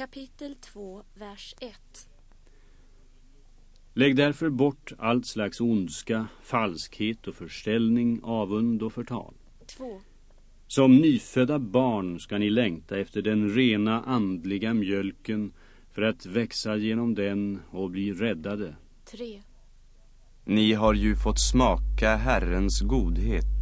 Kapitel 2, vers 1. Lägg därför bort allt slags ondska, falskhet och förställning, avund och förtal. 2. Som nyfödda barn ska ni längta efter den rena andliga mjölken för att växa genom den och bli räddade. 3. Ni har ju fått smaka Herrens godhet.